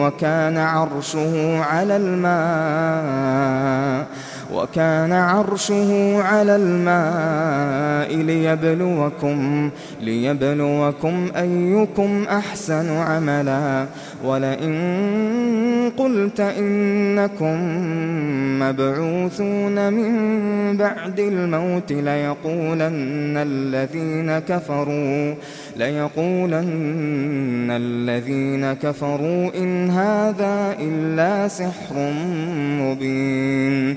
وكان عرشه على الماء. وكان عرشه على الماء ليبلوكم ليبلوكم أيكم أحسن عملا ولئن قلت إنكم مبعوثون من بعد الموت ليقولن الذين كفروا ليقولن الذين كفروا إن هذا إلا سحر مبين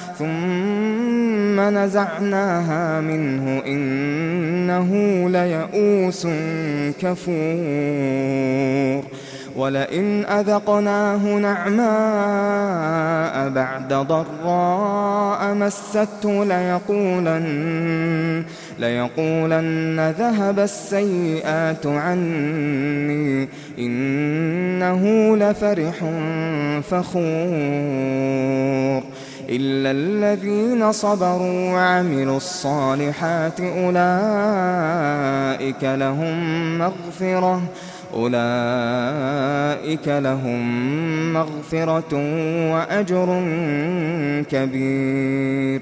ثم نزعناها منه إنه ليئوس كفور ولئن أذقناه نعماء بعد ضراء مسته ليقولن ليقولن ذهب السيئات عني إنه لفرح فخور إلا الذين صبروا وعملوا الصالحات أولئك لهم مغفرة أولئك لهم مغفرة وأجر كبير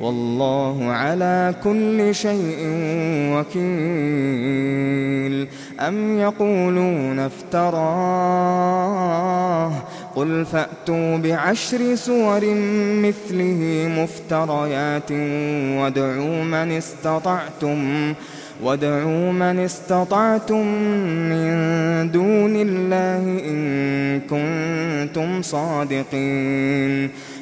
والله على كل شيء وكيل. أم يقولون افتراه؟ قل فأتوا بعشر سور مثله مفتريات وادعوا من استطعتم وادعوا من استطعتم من دون الله إن كنتم صادقين.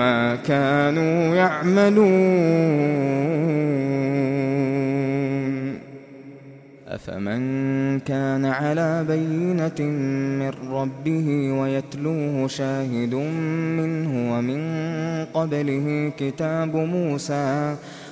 ما كانوا يعملون. أفمن كان على بينة من ربه ويتلوه شاهد منه ومن قبله كتاب موسى ومن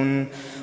يعلمون